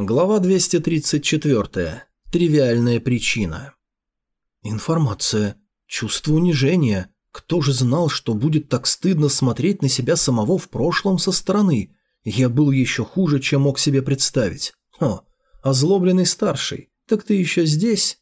Глава 234. Тривиальная причина. Информация. Чувство унижения. Кто же знал, что будет так стыдно смотреть на себя самого в прошлом со стороны? Я был еще хуже, чем мог себе представить. О, озлобленный старший. Так ты еще здесь?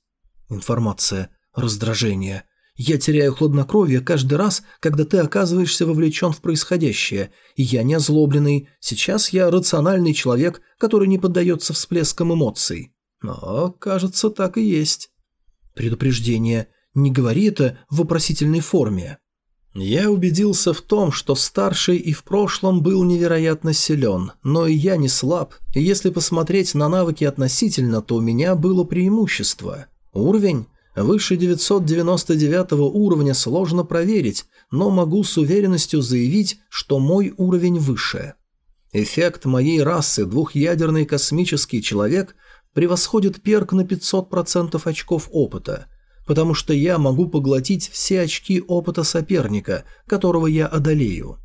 Информация. Раздражение. Я теряю хладнокровие каждый раз, когда ты оказываешься вовлечен в происходящее. Я не озлобленный. Сейчас я рациональный человек, который не поддается всплескам эмоций. Но, кажется, так и есть. Предупреждение. Не говори это в вопросительной форме. Я убедился в том, что старший и в прошлом был невероятно силен, но и я не слаб, если посмотреть на навыки относительно, то у меня было преимущество. Уровень? Выше 999 уровня сложно проверить, но могу с уверенностью заявить, что мой уровень выше. Эффект моей расы двухъядерный космический человек превосходит перк на 500% очков опыта, потому что я могу поглотить все очки опыта соперника, которого я одолею.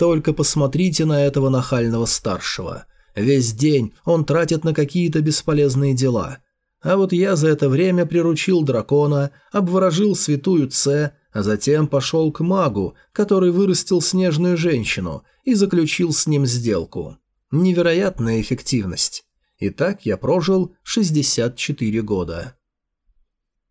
Только посмотрите на этого нахального старшего. Весь день он тратит на какие-то бесполезные дела – а вот я за это время приручил дракона, обворожил святую Це, а затем пошел к магу, который вырастил снежную женщину, и заключил с ним сделку. Невероятная эффективность. И так я прожил 64 года.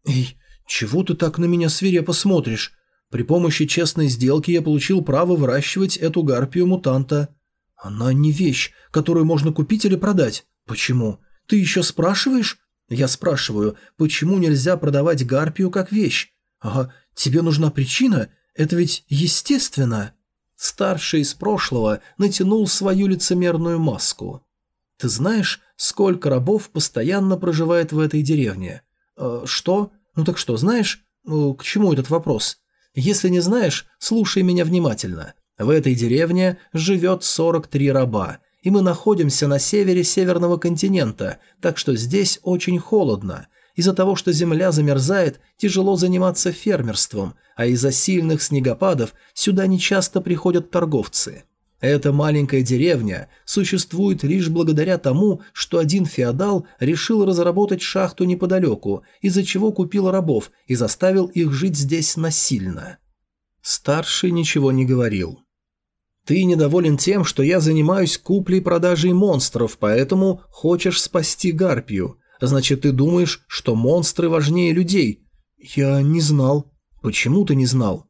«Эй, чего ты так на меня свирепо смотришь? При помощи честной сделки я получил право выращивать эту гарпию-мутанта. Она не вещь, которую можно купить или продать. Почему? Ты еще спрашиваешь? Я спрашиваю, почему нельзя продавать гарпию как вещь? Ага, тебе нужна причина? Это ведь естественно. Старший из прошлого натянул свою лицемерную маску. Ты знаешь, сколько рабов постоянно проживает в этой деревне? Э, что? Ну так что, знаешь? Э, к чему этот вопрос? Если не знаешь, слушай меня внимательно. В этой деревне живет 43 раба – и мы находимся на севере северного континента, так что здесь очень холодно. Из-за того, что земля замерзает, тяжело заниматься фермерством, а из-за сильных снегопадов сюда нечасто приходят торговцы. Эта маленькая деревня существует лишь благодаря тому, что один феодал решил разработать шахту неподалеку, из-за чего купил рабов и заставил их жить здесь насильно. Старший ничего не говорил. Ты недоволен тем, что я занимаюсь куплей-продажей монстров, поэтому хочешь спасти Гарпию. Значит, ты думаешь, что монстры важнее людей. Я не знал. Почему ты не знал?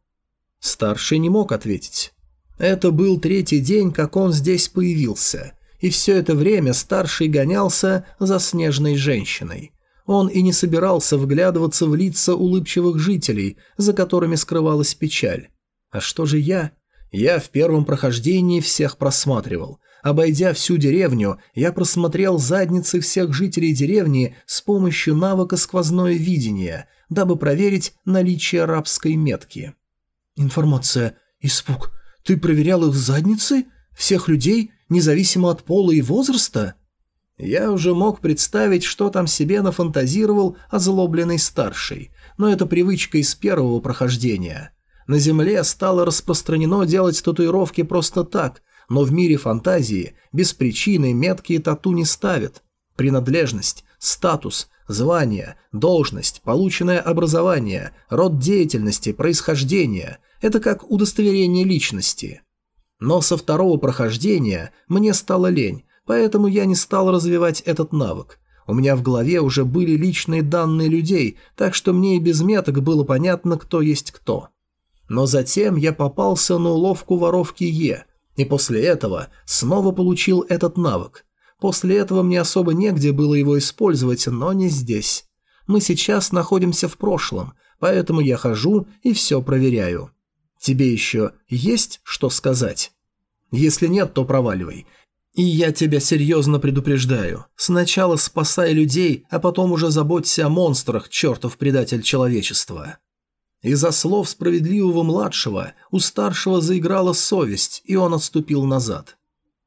Старший не мог ответить. Это был третий день, как он здесь появился. И все это время старший гонялся за снежной женщиной. Он и не собирался вглядываться в лица улыбчивых жителей, за которыми скрывалась печаль. А что же я? Я в первом прохождении всех просматривал. Обойдя всю деревню, я просмотрел задницы всех жителей деревни с помощью навыка сквозное видение, дабы проверить наличие рабской метки. Информация. Испуг. Ты проверял их задницы? Всех людей, независимо от пола и возраста? Я уже мог представить, что там себе нафантазировал озлобленный старший, но это привычка из первого прохождения – на Земле стало распространено делать татуировки просто так, но в мире фантазии без причины меткие тату не ставят. Принадлежность, статус, звание, должность, полученное образование, род деятельности, происхождение – это как удостоверение личности. Но со второго прохождения мне стало лень, поэтому я не стал развивать этот навык. У меня в голове уже были личные данные людей, так что мне и без меток было понятно, кто есть кто. Но затем я попался на уловку воровки Е, и после этого снова получил этот навык. После этого мне особо негде было его использовать, но не здесь. Мы сейчас находимся в прошлом, поэтому я хожу и все проверяю. Тебе еще есть что сказать? Если нет, то проваливай. И я тебя серьезно предупреждаю. Сначала спасай людей, а потом уже заботься о монстрах, чертов предатель человечества. Из-за слов справедливого младшего у старшего заиграла совесть, и он отступил назад.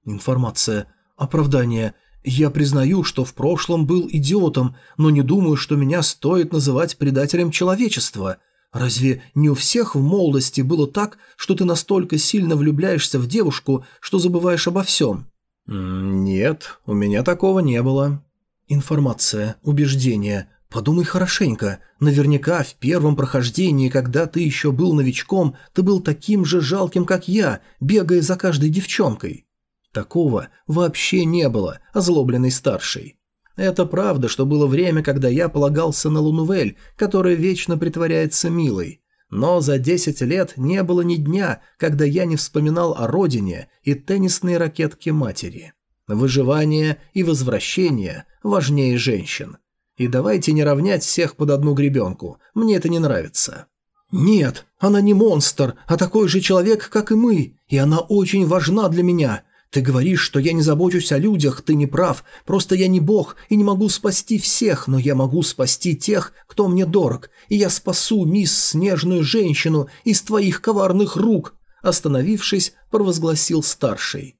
Информация. Оправдание. Я признаю, что в прошлом был идиотом, но не думаю, что меня стоит называть предателем человечества. Разве не у всех в молодости было так, что ты настолько сильно влюбляешься в девушку, что забываешь обо всем? «Нет, у меня такого не было». «Информация, убеждение. Подумай хорошенько. Наверняка в первом прохождении, когда ты еще был новичком, ты был таким же жалким, как я, бегая за каждой девчонкой». Такого вообще не было, озлобленный старший. Это правда, что было время, когда я полагался на Лунувель, которая вечно притворяется милой. Но за 10 лет не было ни дня, когда я не вспоминал о родине и теннисной ракетке матери. Выживание и возвращение важнее женщин. И давайте не равнять всех под одну гребенку, мне это не нравится. Нет, она не монстр, а такой же человек, как и мы, и она очень важна для меня. Ты говоришь, что я не забочусь о людях, ты не прав, просто я не бог и не могу спасти всех, но я могу спасти тех, кто мне дорог, и я спасу мисс Снежную женщину из твоих коварных рук», остановившись, провозгласил старший.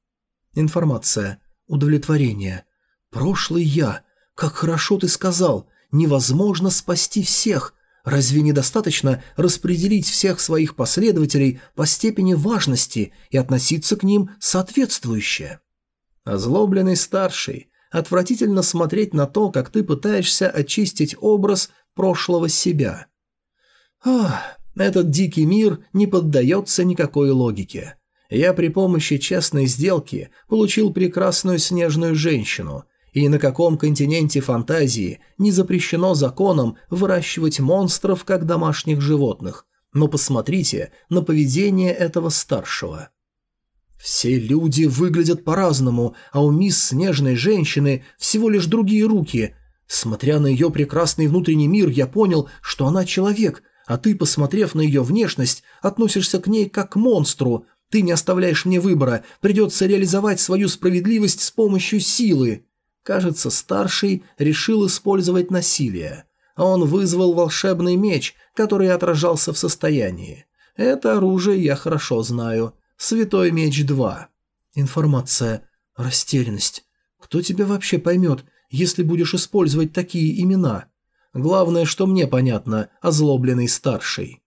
Информация. Удовлетворение. «Прошлый я. Как хорошо ты сказал. Невозможно спасти всех. Разве недостаточно распределить всех своих последователей по степени важности и относиться к ним соответствующе? Озлобленный старший, отвратительно смотреть на то, как ты пытаешься очистить образ прошлого себя. Ах, этот дикий мир не поддается никакой логике. Я при помощи честной сделки получил прекрасную снежную женщину, и на каком континенте фантазии не запрещено законом выращивать монстров как домашних животных? Но посмотрите на поведение этого старшего. Все люди выглядят по-разному, а у мисс Снежной Женщины всего лишь другие руки. Смотря на ее прекрасный внутренний мир, я понял, что она человек, а ты, посмотрев на ее внешность, относишься к ней как к монстру. Ты не оставляешь мне выбора, придется реализовать свою справедливость с помощью силы. Кажется, старший решил использовать насилие. Он вызвал волшебный меч, который отражался в состоянии. Это оружие я хорошо знаю. Святой меч 2. Информация. Растерянность. Кто тебя вообще поймет, если будешь использовать такие имена? Главное, что мне понятно, озлобленный старший.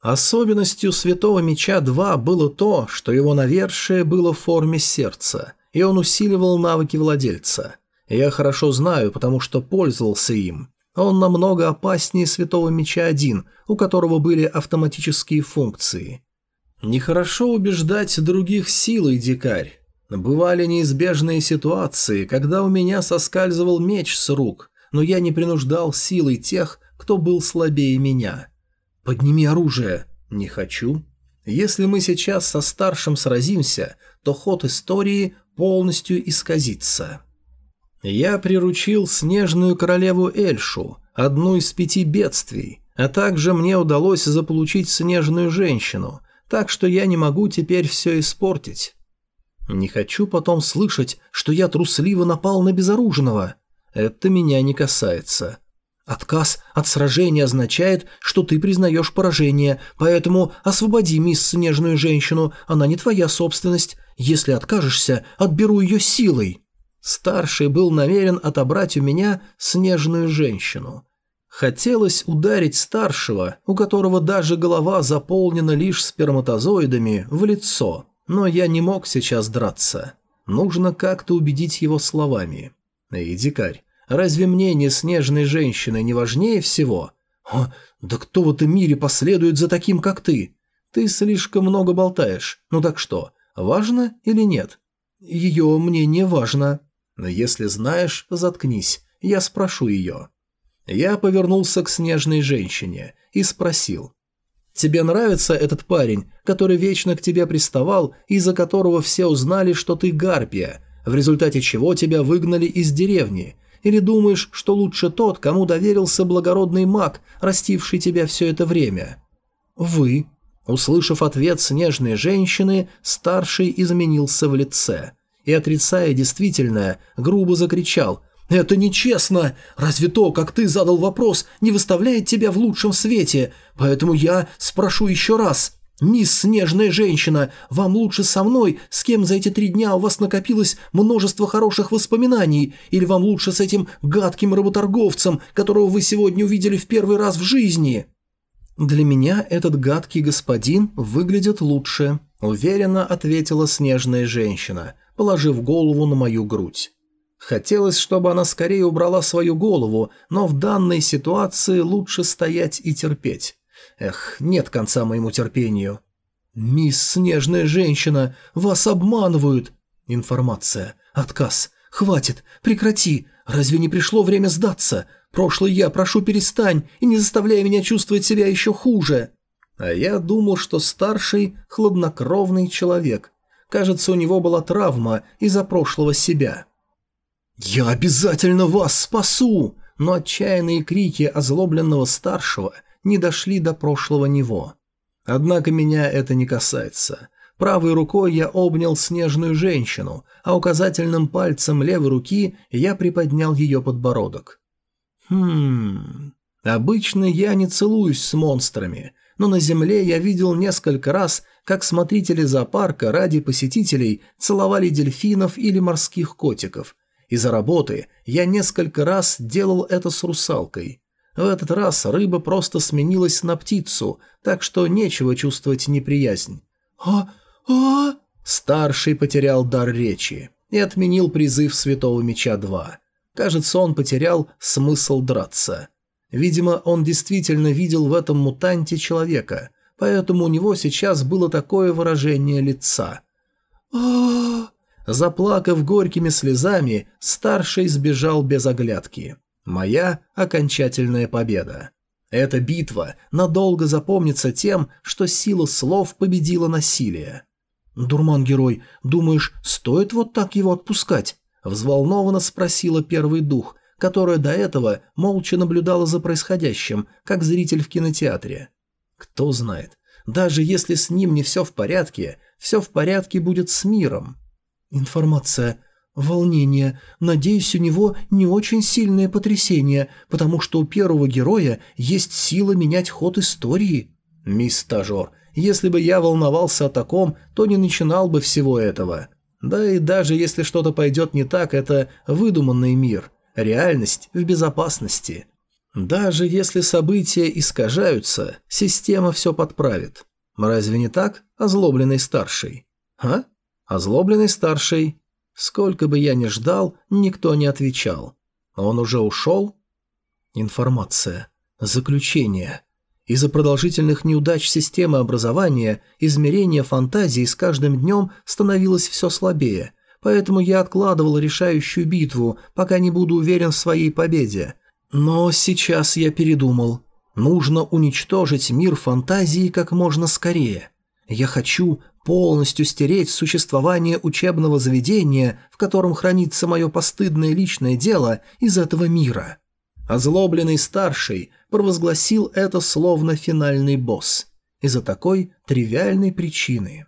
Особенностью Святого Меча 2 было то, что его навершие было в форме сердца, и он усиливал навыки владельца. Я хорошо знаю, потому что пользовался им. Он намного опаснее Святого Меча 1, у которого были автоматические функции. Нехорошо убеждать других силой, дикарь. Бывали неизбежные ситуации, когда у меня соскальзывал меч с рук, но я не принуждал силой тех, кто был слабее меня. «Подними оружие». «Не хочу». Если мы сейчас со старшим сразимся, то ход истории полностью исказится. Я приручил снежную королеву Эльшу, одну из пяти бедствий, а также мне удалось заполучить снежную женщину, так что я не могу теперь все испортить. Не хочу потом слышать, что я трусливо напал на безоружного. Это меня не касается. Отказ от сражения означает, что ты признаешь поражение, поэтому освободи мисс Снежную женщину, она не твоя собственность. Если откажешься, отберу ее силой. Старший был намерен отобрать у меня снежную женщину. Хотелось ударить старшего, у которого даже голова заполнена лишь сперматозоидами, в лицо, но я не мог сейчас драться. Нужно как-то убедить его словами. «Эй, дикарь, разве мнение снежной женщины не важнее всего?» «О, да кто в этом мире последует за таким, как ты? Ты слишком много болтаешь. Ну так что, важно или нет?» «Ее мне не важно», но если знаешь, заткнись, я спрошу ее. Я повернулся к снежной женщине и спросил. «Тебе нравится этот парень, который вечно к тебе приставал, из-за которого все узнали, что ты гарпия, в результате чего тебя выгнали из деревни? Или думаешь, что лучше тот, кому доверился благородный маг, растивший тебя все это время?» «Вы». Услышав ответ снежной женщины, старший изменился в лице и, отрицая действительное, грубо закричал «Это нечестно! Разве то, как ты задал вопрос, не выставляет тебя в лучшем свете? Поэтому я спрошу еще раз. Мисс Снежная Женщина, вам лучше со мной, с кем за эти три дня у вас накопилось множество хороших воспоминаний, или вам лучше с этим гадким работорговцем, которого вы сегодня увидели в первый раз в жизни?» «Для меня этот гадкий господин выглядит лучше», – уверенно ответила Снежная Женщина – положив голову на мою грудь. Хотелось, чтобы она скорее убрала свою голову, но в данной ситуации лучше стоять и терпеть. Эх, нет конца моему терпению. «Мисс Снежная Женщина, вас обманывают!» Информация. Отказ. «Хватит! Прекрати! Разве не пришло время сдаться? Прошлый я, прошу, перестань и не заставляй меня чувствовать себя еще хуже!» А я думал, что старший – хладнокровный человек. Кажется, у него была травма из-за прошлого себя. «Я обязательно вас спасу!» Но отчаянные крики озлобленного старшего не дошли до прошлого него. Однако меня это не касается. Правой рукой я обнял снежную женщину, а указательным пальцем левой руки я приподнял ее подбородок. Хм... Обычно я не целуюсь с монстрами, но на земле я видел несколько раз, как смотрители зоопарка ради посетителей целовали дельфинов или морских котиков. Из-за работы я несколько раз делал это с русалкой. В этот раз рыба просто сменилась на птицу, так что нечего чувствовать неприязнь. «А... а...» Старший потерял дар речи и отменил призыв Святого Меча-2. Кажется, он потерял смысл драться. Видимо, он действительно видел в этом мутанте человека, поэтому у него сейчас было такое выражение лица. а Заплакав горькими слезами, старший сбежал без оглядки. Моя окончательная победа. Эта битва надолго запомнится тем, что сила слов победила насилие. «Дурман-герой, думаешь, стоит вот так его отпускать?» – взволнованно спросила первый дух, которая до этого молча наблюдала за происходящим, как зритель в кинотеатре. Кто знает, даже если с ним не все в порядке, все в порядке будет с миром. Информация. Волнение. Надеюсь, у него не очень сильное потрясение, потому что у первого героя есть сила менять ход истории. Мисс Стажер, если бы я волновался о таком, то не начинал бы всего этого. Да и даже если что-то пойдет не так, это выдуманный мир. Реальность в безопасности. Даже если события искажаются, система все подправит. Разве не так, озлобленный старший? А? Озлобленный старший. Сколько бы я ни ждал, никто не отвечал. Он уже ушел? Информация. Заключение. Из-за продолжительных неудач системы образования измерение фантазии с каждым днем становилось все слабее, поэтому я откладывал решающую битву, пока не буду уверен в своей победе. Но сейчас я передумал. Нужно уничтожить мир фантазии как можно скорее. Я хочу полностью стереть существование учебного заведения, в котором хранится мое постыдное личное дело, из этого мира. Озлобленный старший провозгласил это словно финальный босс. Из-за такой тривиальной причины.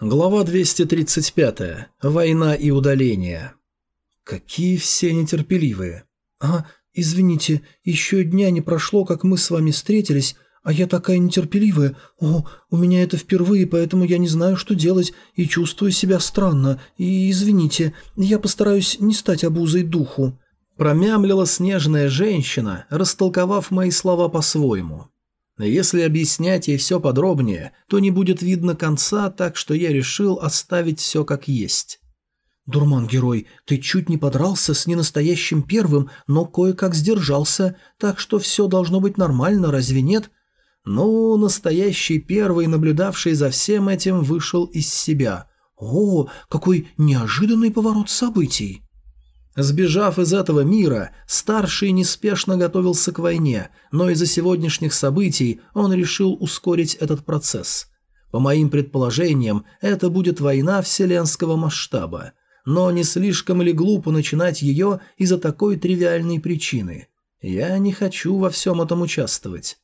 Глава 235. Война и удаление. Какие все нетерпеливые. А, извините, еще дня не прошло, как мы с вами встретились, а я такая нетерпеливая. О, у меня это впервые, поэтому я не знаю, что делать, и чувствую себя странно. И извините, я постараюсь не стать обузой духу». Промямлила снежная женщина, растолковав мои слова по-своему. Если объяснять ей все подробнее, то не будет видно конца, так что я решил оставить все как есть. «Дурман-герой, ты чуть не подрался с ненастоящим первым, но кое-как сдержался, так что все должно быть нормально, разве нет?» Ну, настоящий первый, наблюдавший за всем этим, вышел из себя. О, какой неожиданный поворот событий! Сбежав из этого мира, старший неспешно готовился к войне, но из-за сегодняшних событий он решил ускорить этот процесс. По моим предположениям, это будет война вселенского масштаба. Но не слишком ли глупо начинать ее из-за такой тривиальной причины? Я не хочу во всем этом участвовать.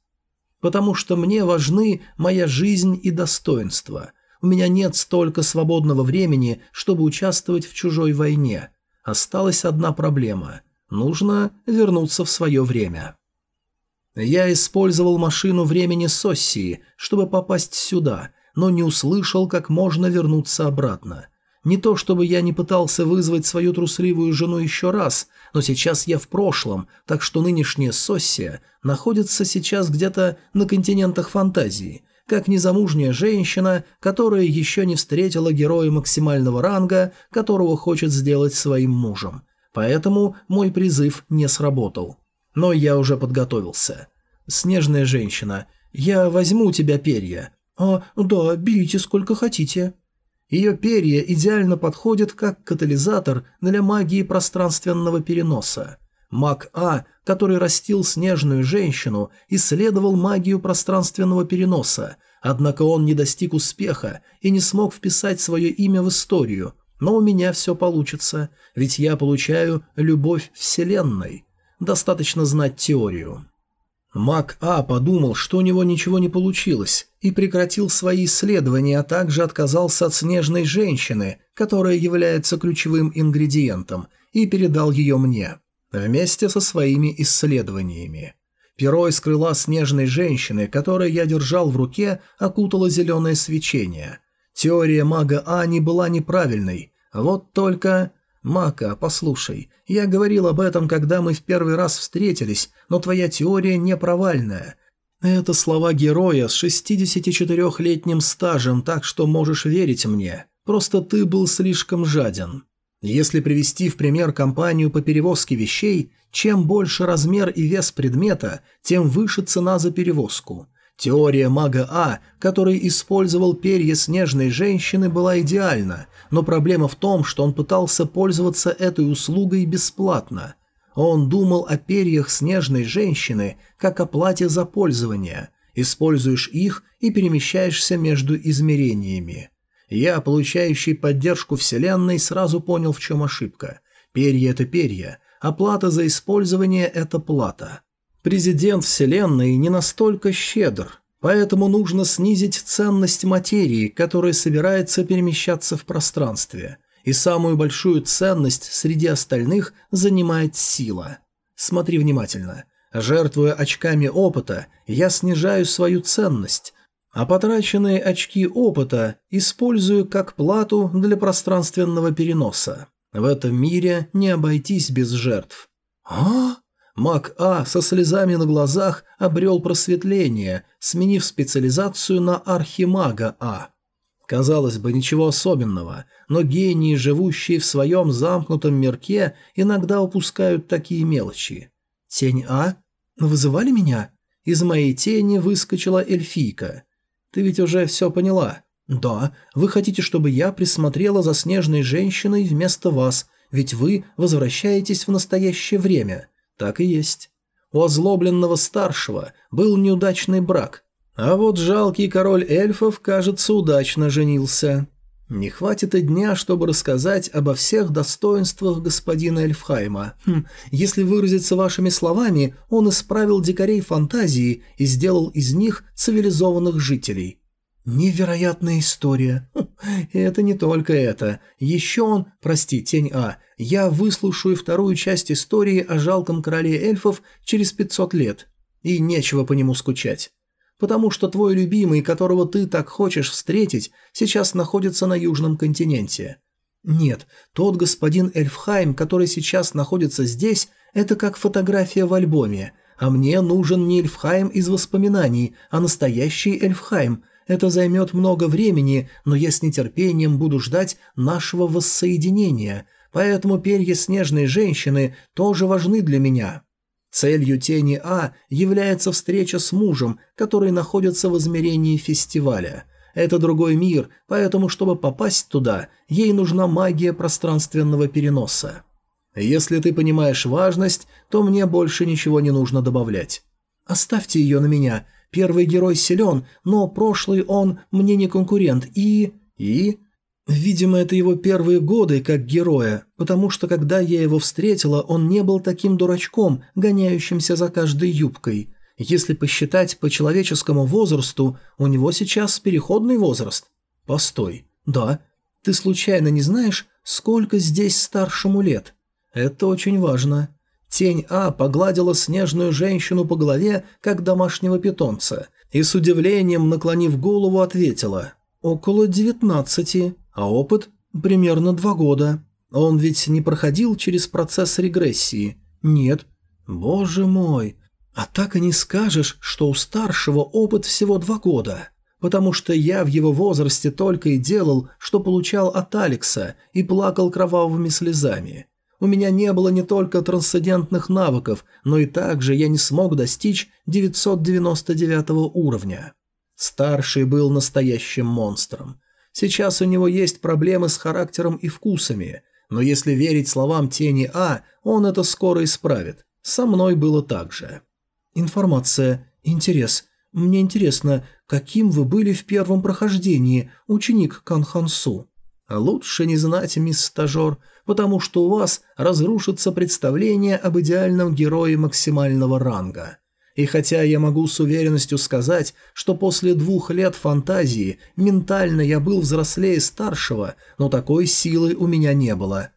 Потому что мне важны моя жизнь и достоинство. У меня нет столько свободного времени, чтобы участвовать в чужой войне – Осталась одна проблема. Нужно вернуться в свое время. Я использовал машину времени Соссии, чтобы попасть сюда, но не услышал, как можно вернуться обратно. Не то чтобы я не пытался вызвать свою трусливую жену еще раз, но сейчас я в прошлом, так что нынешняя Соссия находится сейчас где-то на континентах фантазии. как незамужняя женщина, которая еще не встретила героя максимального ранга, которого хочет сделать своим мужем. Поэтому мой призыв не сработал. Но я уже подготовился. Снежная женщина, я возьму у тебя перья. А, да, берите сколько хотите. Ее перья идеально подходят как катализатор для магии пространственного переноса. Маг А, который растил снежную женщину, исследовал магию пространственного переноса, однако он не достиг успеха и не смог вписать свое имя в историю. Но у меня все получится, ведь я получаю любовь Вселенной. Достаточно знать теорию. Маг А подумал, что у него ничего не получилось, и прекратил свои исследования, а также отказался от снежной женщины, которая является ключевым ингредиентом, и передал ее мне, вместе со своими исследованиями. Перо из крыла снежной женщины, которое я держал в руке, окутало зеленое свечение. Теория мага А не была неправильной, вот только... «Мака, послушай, я говорил об этом, когда мы в первый раз встретились, но твоя теория не провальная. Это слова героя с 64-летним стажем, так что можешь верить мне. Просто ты был слишком жаден. Если привести в пример компанию по перевозке вещей, чем больше размер и вес предмета, тем выше цена за перевозку. Теория мага А, который использовал перья снежной женщины, была идеальна, но проблема в том, что он пытался пользоваться этой услугой бесплатно. Он думал о перьях снежной женщины как о плате за пользование. Используешь их и перемещаешься между измерениями. Я, получающий поддержку Вселенной, сразу понял, в чем ошибка. Перья – это перья, а плата за использование – это плата. Президент Вселенной не настолько щедр, поэтому нужно снизить ценность материи, которая собирается перемещаться в пространстве. И самую большую ценность среди остальных занимает сила. Смотри внимательно. Жертвуя очками опыта, я снижаю свою ценность, а потраченные очки опыта использую как плату для пространственного переноса. В этом мире не обойтись без жертв. А? Маг А со слезами на глазах обрел просветление, сменив специализацию на архимага А. Казалось бы, ничего особенного, но гении, живущие в своем замкнутом мирке, иногда упускают такие мелочи. «Тень А? Вызывали меня?» Из моей тени выскочила эльфийка. «Ты ведь уже все поняла?» «Да, вы хотите, чтобы я присмотрела за снежной женщиной вместо вас, ведь вы возвращаетесь в настоящее время». Так и есть. У озлобленного старшего был неудачный брак, а вот жалкий король эльфов, кажется, удачно женился. Не хватит и дня, чтобы рассказать обо всех достоинствах господина Эльфхайма. Хм, если выразиться вашими словами, он исправил дикарей фантазии и сделал из них цивилизованных жителей. Невероятная история. Хм, это не только это. Еще он, прости, тень А, я выслушаю вторую часть истории о жалком короле эльфов через 500 лет. И нечего по нему скучать. Потому что твой любимый, которого ты так хочешь встретить, сейчас находится на Южном континенте. Нет, тот господин Эльфхайм, который сейчас находится здесь, это как фотография в альбоме. А мне нужен не Эльфхайм из воспоминаний, а настоящий Эльфхайм. Это займет много времени, но я с нетерпением буду ждать нашего воссоединения, поэтому перья снежной женщины тоже важны для меня. Целью тени А является встреча с мужем, который находится в измерении фестиваля. Это другой мир, поэтому, чтобы попасть туда, ей нужна магия пространственного переноса. Если ты понимаешь важность, то мне больше ничего не нужно добавлять. Оставьте ее на меня. Первый герой силен, но прошлый он мне не конкурент и... и... Видимо, это его первые годы как героя, потому что когда я его встретила, он не был таким дурачком, гоняющимся за каждой юбкой. Если посчитать по человеческому возрасту, у него сейчас переходный возраст. Постой. Да. Ты случайно не знаешь, сколько здесь старшему лет? Это очень важно. Тень А погладила снежную женщину по голове, как домашнего питомца, и с удивлением, наклонив голову, ответила «Около девятнадцати» а опыт – примерно два года. Он ведь не проходил через процесс регрессии? Нет. Боже мой. А так и не скажешь, что у старшего опыт всего два года. потому что я в его возрасте только и делал, что получал от Алекса и плакал кровавыми слезами. У меня не было не только трансцендентных навыков, но и также я не смог достичь 999 уровня. Старший был настоящим монстром. Сейчас у него есть проблемы с характером и вкусами, но если верить словам Тени А, он это скоро исправит. Со мной было так же. Информация. Интерес. Мне интересно, каким вы были в первом прохождении, ученик Канхансу? Лучше не знать, мисс стажер, потому что у вас разрушится представление об идеальном герое максимального ранга. И хотя я могу с уверенностью сказать, что после двух лет фантазии ментально я был взрослее старшего, но такой силы у меня не было.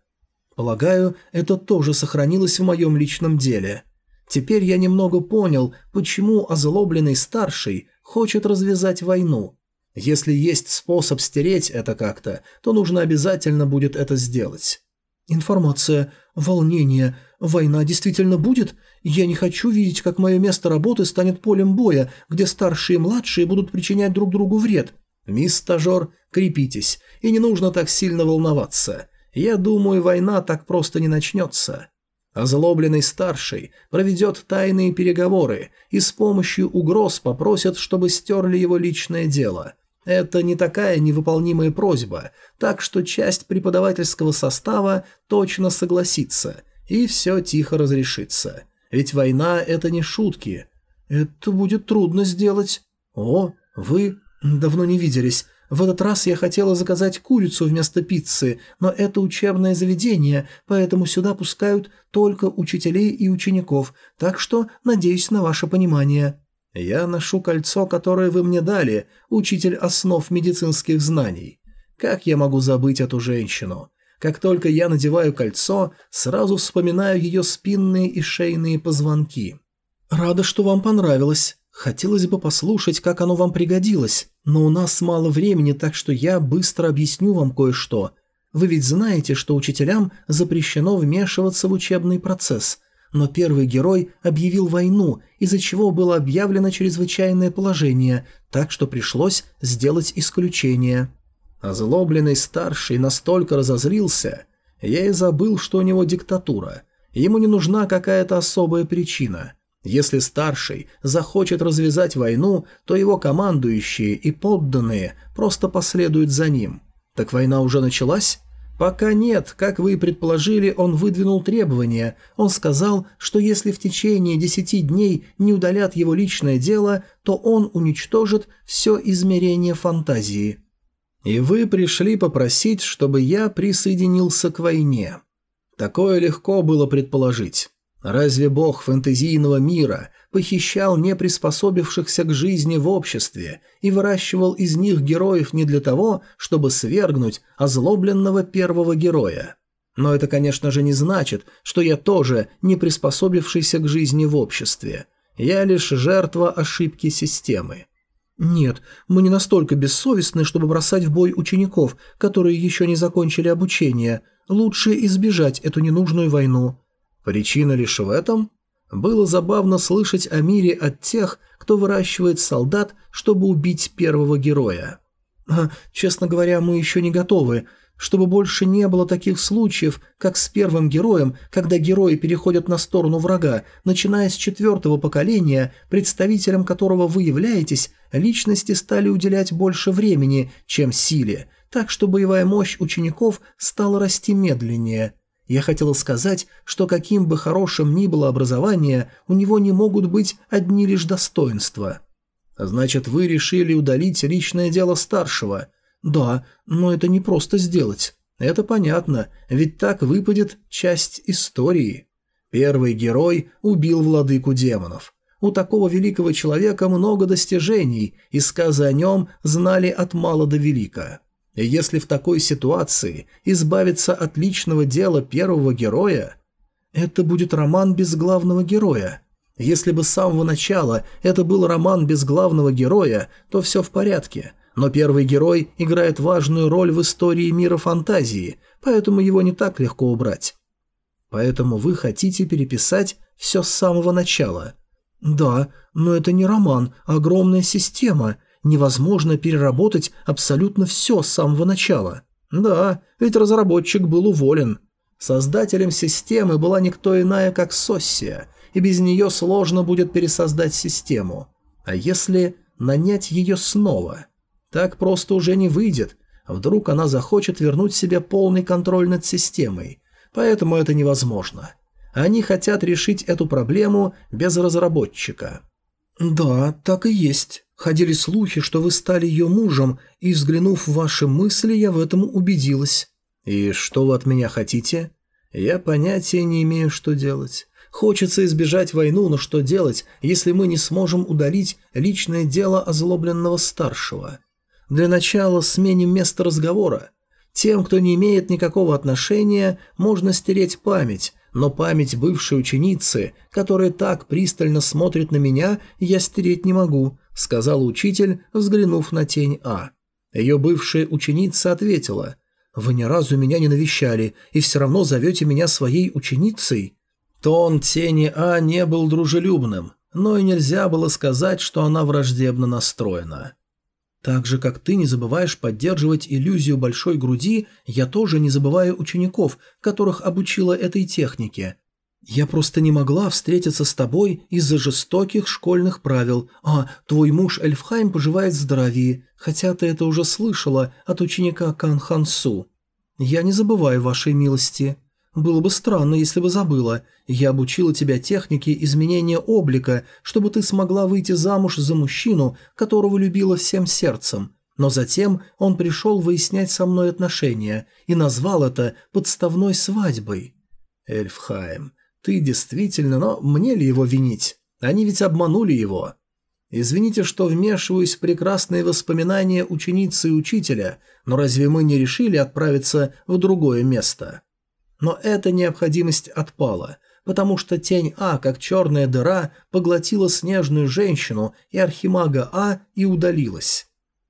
Полагаю, это тоже сохранилось в моем личном деле. Теперь я немного понял, почему озлобленный старший хочет развязать войну. Если есть способ стереть это как-то, то нужно обязательно будет это сделать. Информация, волнение, война действительно будет? Я не хочу видеть, как мое место работы станет полем боя, где старшие и младшие будут причинять друг другу вред. Мисс Стажер, крепитесь, и не нужно так сильно волноваться. Я думаю, война так просто не начнется. Озлобленный старший проведет тайные переговоры и с помощью угроз попросят, чтобы стерли его личное дело. Это не такая невыполнимая просьба, так что часть преподавательского состава точно согласится, и все тихо разрешится. Ведь война – это не шутки. Это будет трудно сделать. О, вы давно не виделись. В этот раз я хотела заказать курицу вместо пиццы, но это учебное заведение, поэтому сюда пускают только учителей и учеников, так что надеюсь на ваше понимание. Я ношу кольцо, которое вы мне дали, учитель основ медицинских знаний. Как я могу забыть эту женщину? Как только я надеваю кольцо, сразу вспоминаю ее спинные и шейные позвонки. Рада, что вам понравилось. Хотелось бы послушать, как оно вам пригодилось, но у нас мало времени, так что я быстро объясню вам кое-что. Вы ведь знаете, что учителям запрещено вмешиваться в учебный процесс, но первый герой объявил войну, из-за чего было объявлено чрезвычайное положение, так что пришлось сделать исключение. Озлобленный старший настолько разозлился, я и забыл, что у него диктатура. Ему не нужна какая-то особая причина – если старший захочет развязать войну, то его командующие и подданные просто последуют за ним. Так война уже началась? Пока нет, как вы и предположили, он выдвинул требования. Он сказал, что если в течение десяти дней не удалят его личное дело, то он уничтожит все измерение фантазии. И вы пришли попросить, чтобы я присоединился к войне. Такое легко было предположить. Разве бог фэнтезийного мира похищал неприспособившихся к жизни в обществе и выращивал из них героев не для того, чтобы свергнуть озлобленного первого героя? Но это, конечно же, не значит, что я тоже не приспособившийся к жизни в обществе. Я лишь жертва ошибки системы. Нет, мы не настолько бессовестны, чтобы бросать в бой учеников, которые еще не закончили обучение. Лучше избежать эту ненужную войну. Причина лишь в этом? Было забавно слышать о мире от тех, кто выращивает солдат, чтобы убить первого героя. А, честно говоря, мы еще не готовы. Чтобы больше не было таких случаев, как с первым героем, когда герои переходят на сторону врага, начиная с четвертого поколения, представителем которого вы являетесь, личности стали уделять больше времени, чем силе, так что боевая мощь учеников стала расти медленнее – я хотела сказать, что каким бы хорошим ни было образование, у него не могут быть одни лишь достоинства. Значит, вы решили удалить личное дело старшего. Да, но это не просто сделать. Это понятно, ведь так выпадет часть истории. Первый герой убил владыку демонов. У такого великого человека много достижений, и сказы о нем знали от мала до велика. Если в такой ситуации избавиться от личного дела первого героя, это будет роман без главного героя. Если бы с самого начала это был роман без главного героя, то все в порядке. Но первый герой играет важную роль в истории мира фантазии, поэтому его не так легко убрать. Поэтому вы хотите переписать все с самого начала. Да, но это не роман, а огромная система – невозможно переработать абсолютно все с самого начала. Да, ведь разработчик был уволен. Создателем системы была никто иная, как Соссия, и без нее сложно будет пересоздать систему. А если нанять ее снова? Так просто уже не выйдет. Вдруг она захочет вернуть себе полный контроль над системой. Поэтому это невозможно. Они хотят решить эту проблему без разработчика. «Да, так и есть. Ходили слухи, что вы стали ее мужем, и, взглянув в ваши мысли, я в этом убедилась». «И что вы от меня хотите?» «Я понятия не имею, что делать. Хочется избежать войну, но что делать, если мы не сможем удалить личное дело озлобленного старшего? Для начала сменим место разговора. Тем, кто не имеет никакого отношения, можно стереть память, но память бывшей ученицы, которая так пристально смотрит на меня, я стереть не могу», — сказал учитель, взглянув на тень А. Ее бывшая ученица ответила, «Вы ни разу меня не навещали и все равно зовете меня своей ученицей?» Тон тени А не был дружелюбным, но и нельзя было сказать, что она враждебно настроена. Так же, как ты не забываешь поддерживать иллюзию большой груди, я тоже не забываю учеников, которых обучила этой технике. Я просто не могла встретиться с тобой из-за жестоких школьных правил. А, твой муж Эльфхайм поживает в здравии, хотя ты это уже слышала от ученика Кан Хансу. Я не забываю вашей милости. Было бы странно, если бы забыла. Я обучила тебя технике изменения облика, чтобы ты смогла выйти замуж за мужчину, которого любила всем сердцем. Но затем он пришел выяснять со мной отношения и назвал это подставной свадьбой. Эльфхайм, ты действительно, но мне ли его винить? Они ведь обманули его. Извините, что вмешиваюсь в прекрасные воспоминания ученицы и учителя, но разве мы не решили отправиться в другое место?» Но эта необходимость отпала, потому что тень А, как черная дыра, поглотила снежную женщину и архимага А и удалилась.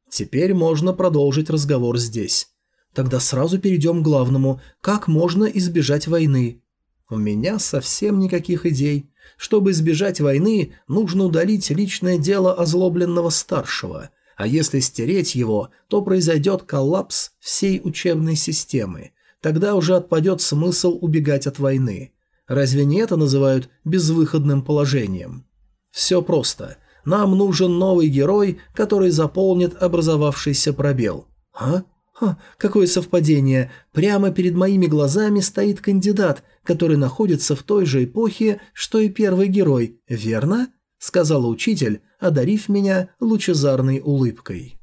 Теперь можно продолжить разговор здесь. Тогда сразу перейдем к главному. Как можно избежать войны? У меня совсем никаких идей. Чтобы избежать войны, нужно удалить личное дело озлобленного старшего. А если стереть его, то произойдет коллапс всей учебной системы тогда уже отпадет смысл убегать от войны. Разве не это называют безвыходным положением? Все просто. Нам нужен новый герой, который заполнит образовавшийся пробел. А? Ха, какое совпадение. Прямо перед моими глазами стоит кандидат, который находится в той же эпохе, что и первый герой, верно? Сказала учитель, одарив меня лучезарной улыбкой.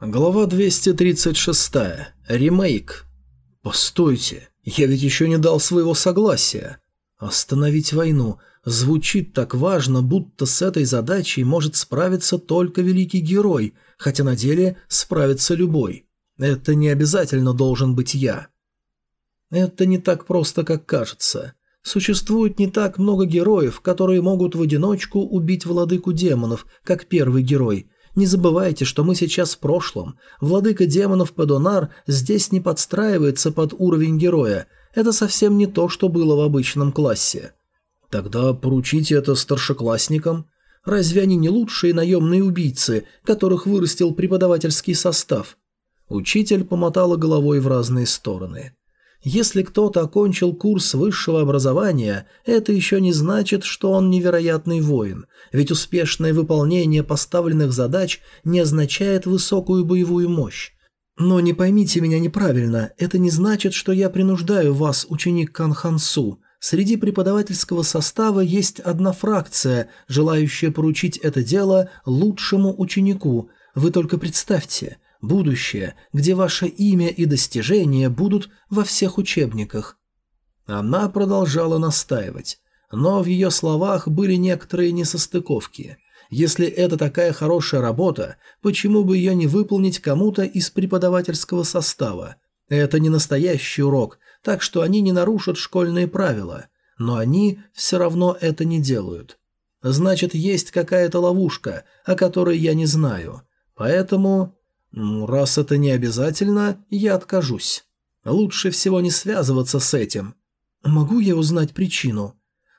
Глава 236. Ремейк. Постойте, я ведь еще не дал своего согласия. Остановить войну. Звучит так важно, будто с этой задачей может справиться только великий герой, хотя на деле справится любой. Это не обязательно должен быть я. Это не так просто, как кажется. Существует не так много героев, которые могут в одиночку убить владыку демонов, как первый герой – не забывайте, что мы сейчас в прошлом. Владыка демонов Падонар здесь не подстраивается под уровень героя. Это совсем не то, что было в обычном классе. Тогда поручите это старшеклассникам. Разве они не лучшие наемные убийцы, которых вырастил преподавательский состав? Учитель помотала головой в разные стороны. Если кто-то окончил курс высшего образования, это еще не значит, что он невероятный воин, ведь успешное выполнение поставленных задач не означает высокую боевую мощь. Но не поймите меня неправильно, это не значит, что я принуждаю вас, ученик Канхансу. Среди преподавательского состава есть одна фракция, желающая поручить это дело лучшему ученику. Вы только представьте – будущее, где ваше имя и достижения будут во всех учебниках. Она продолжала настаивать, но в ее словах были некоторые несостыковки. Если это такая хорошая работа, почему бы ее не выполнить кому-то из преподавательского состава? Это не настоящий урок, так что они не нарушат школьные правила, но они все равно это не делают. Значит, есть какая-то ловушка, о которой я не знаю. Поэтому раз это не обязательно, я откажусь. Лучше всего не связываться с этим. Могу я узнать причину?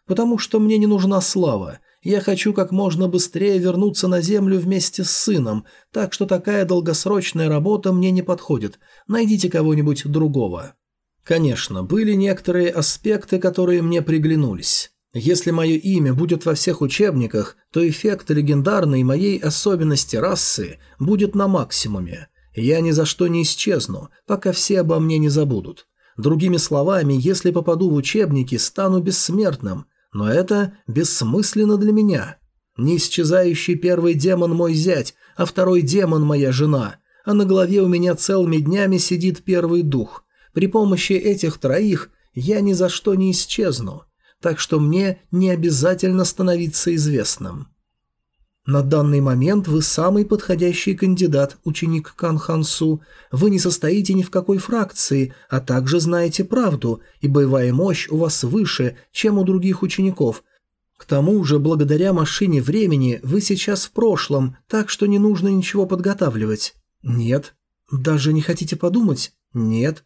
Потому что мне не нужна слава. Я хочу как можно быстрее вернуться на Землю вместе с сыном, так что такая долгосрочная работа мне не подходит. Найдите кого-нибудь другого». Конечно, были некоторые аспекты, которые мне приглянулись. Если мое имя будет во всех учебниках, то эффект легендарной моей особенности расы будет на максимуме. Я ни за что не исчезну, пока все обо мне не забудут. Другими словами, если попаду в учебники, стану бессмертным, но это бессмысленно для меня. Не исчезающий первый демон мой зять, а второй демон моя жена, а на голове у меня целыми днями сидит первый дух – при помощи этих троих я ни за что не исчезну, так что мне не обязательно становиться известным. На данный момент вы самый подходящий кандидат, ученик Кан Хансу. Вы не состоите ни в какой фракции, а также знаете правду, и боевая мощь у вас выше, чем у других учеников. К тому же, благодаря машине времени, вы сейчас в прошлом, так что не нужно ничего подготавливать. Нет. Даже не хотите подумать? Нет.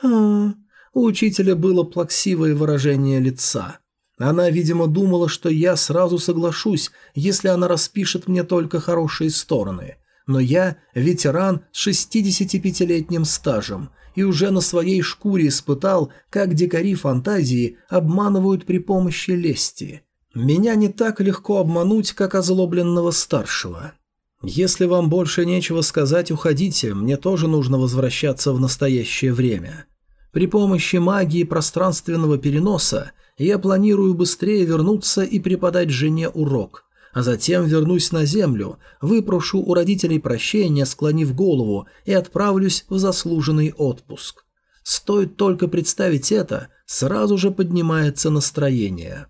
«Хм...» У учителя было плаксивое выражение лица. Она, видимо, думала, что я сразу соглашусь, если она распишет мне только хорошие стороны. Но я ветеран с 65-летним стажем и уже на своей шкуре испытал, как дикари фантазии обманывают при помощи лести. Меня не так легко обмануть, как озлобленного старшего. Если вам больше нечего сказать, уходите, мне тоже нужно возвращаться в настоящее время. При помощи магии пространственного переноса я планирую быстрее вернуться и преподать жене урок, а затем вернусь на землю, выпрошу у родителей прощения, склонив голову, и отправлюсь в заслуженный отпуск. Стоит только представить это, сразу же поднимается настроение.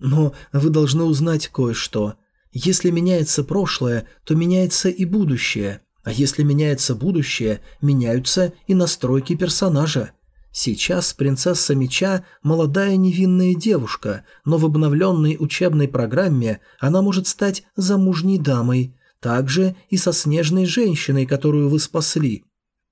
Но вы должны узнать кое-что – если меняется прошлое, то меняется и будущее, а если меняется будущее, меняются и настройки персонажа. Сейчас принцесса меча – молодая невинная девушка, но в обновленной учебной программе она может стать замужней дамой, также и со снежной женщиной, которую вы спасли.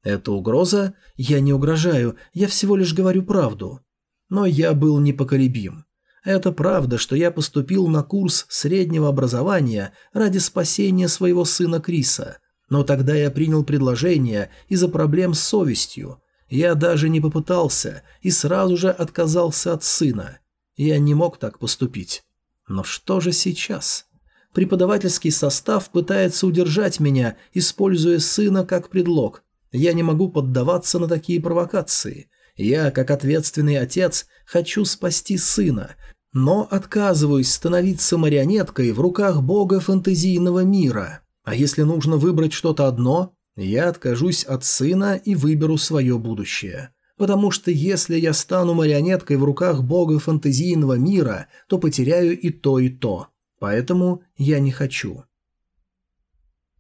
Это угроза? Я не угрожаю, я всего лишь говорю правду. Но я был непоколебим. Это правда, что я поступил на курс среднего образования ради спасения своего сына Криса. Но тогда я принял предложение из-за проблем с совестью. Я даже не попытался и сразу же отказался от сына. Я не мог так поступить. Но что же сейчас? Преподавательский состав пытается удержать меня, используя сына как предлог. Я не могу поддаваться на такие провокации. Я, как ответственный отец, хочу спасти сына, но отказываюсь становиться марионеткой в руках бога фэнтезийного мира. А если нужно выбрать что-то одно, я откажусь от сына и выберу свое будущее. Потому что если я стану марионеткой в руках бога фэнтезийного мира, то потеряю и то, и то. Поэтому я не хочу.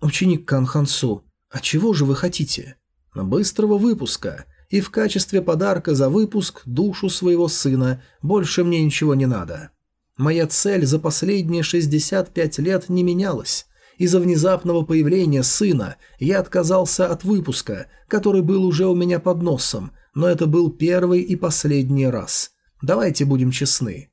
Ученик Канхансу, а чего же вы хотите? Быстрого выпуска – и в качестве подарка за выпуск душу своего сына, больше мне ничего не надо. Моя цель за последние 65 лет не менялась. Из-за внезапного появления сына я отказался от выпуска, который был уже у меня под носом, но это был первый и последний раз. Давайте будем честны.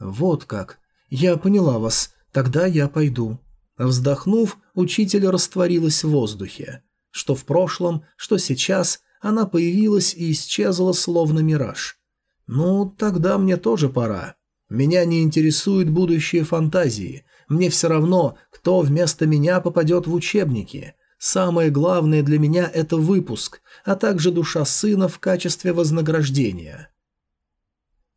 Вот как. Я поняла вас. Тогда я пойду. Вздохнув, учитель растворилась в воздухе. Что в прошлом, что сейчас, она появилась и исчезла словно мираж. «Ну, тогда мне тоже пора. Меня не интересуют будущие фантазии. Мне все равно, кто вместо меня попадет в учебники. Самое главное для меня – это выпуск, а также душа сына в качестве вознаграждения».